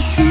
Take me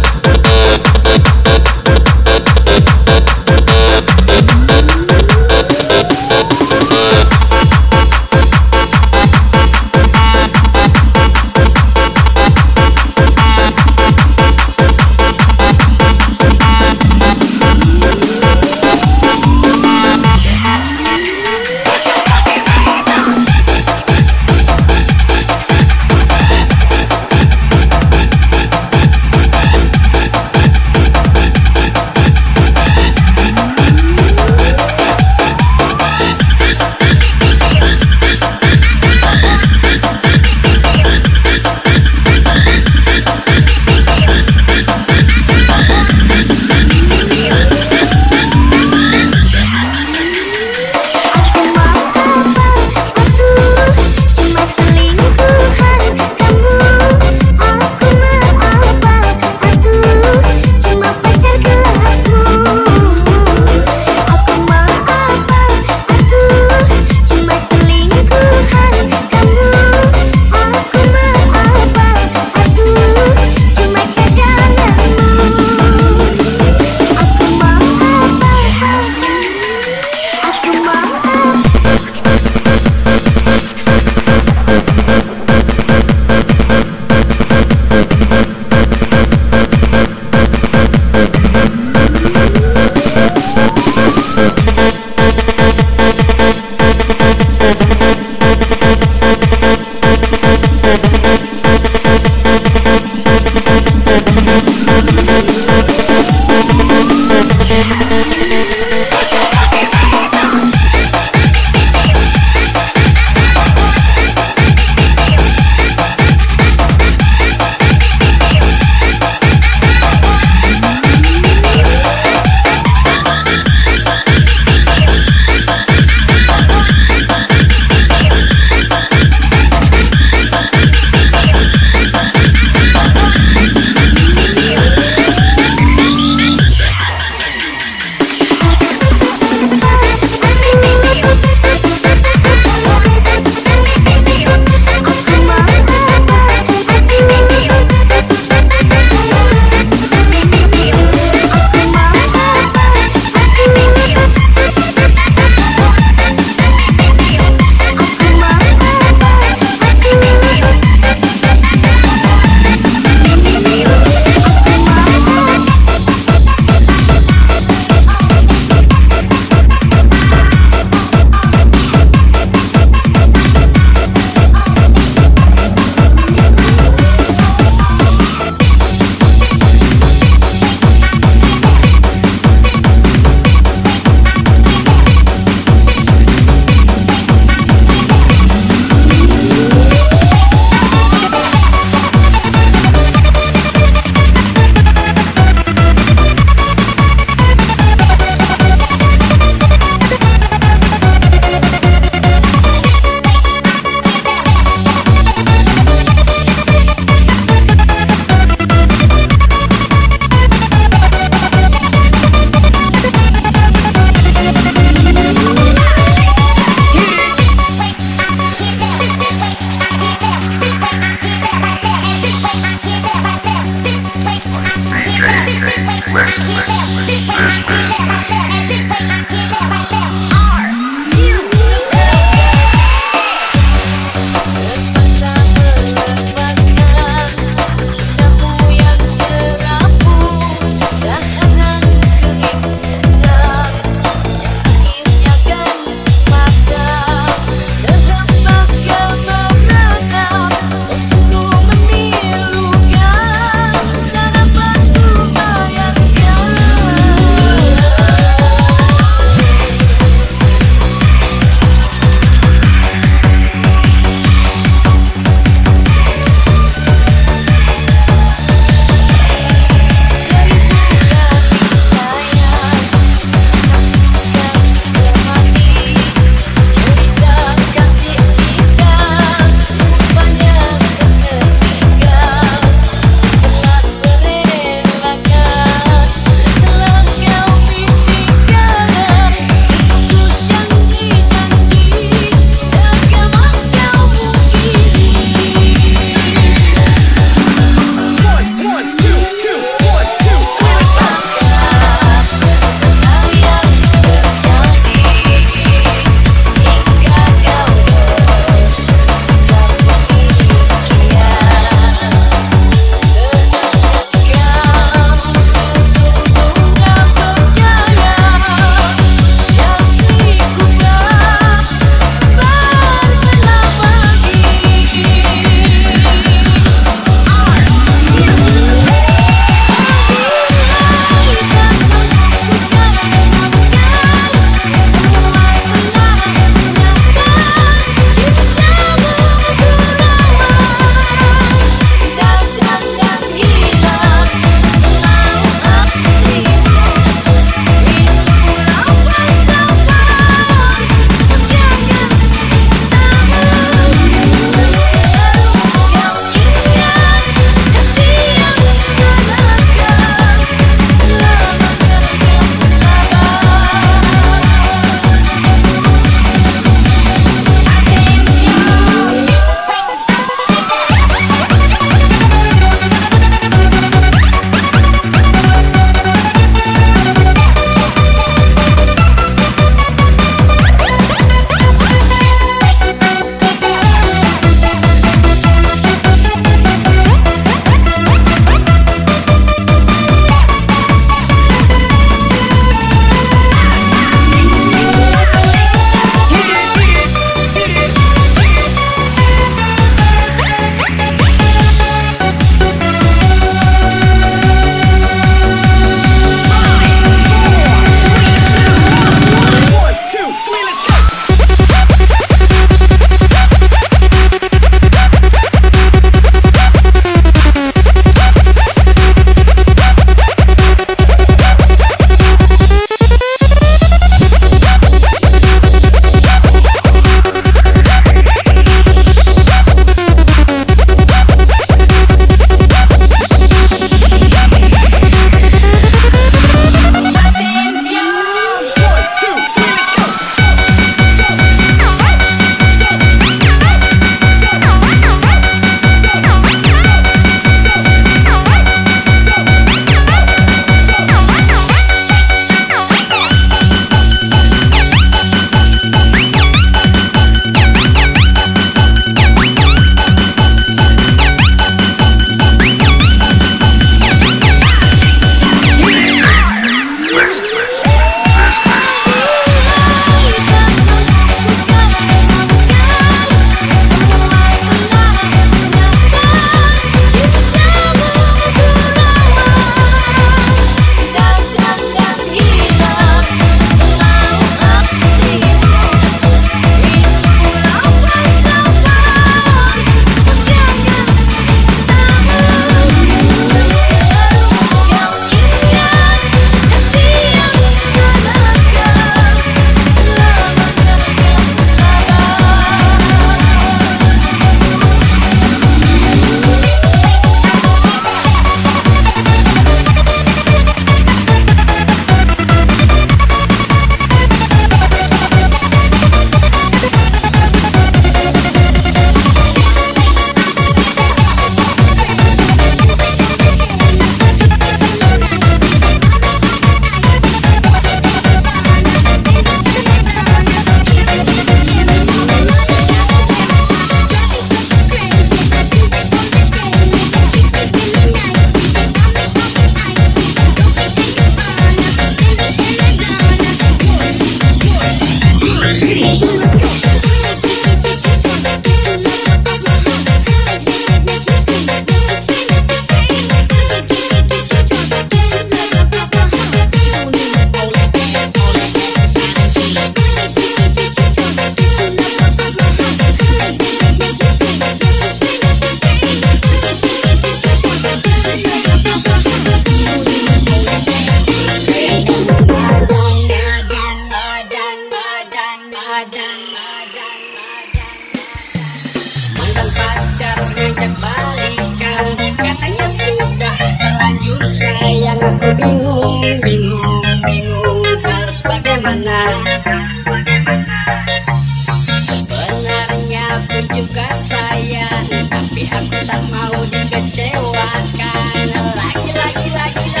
Benarnya aku juga sayang Tapi aku tak mau dikecewakan. Lagi, lagi, lagi,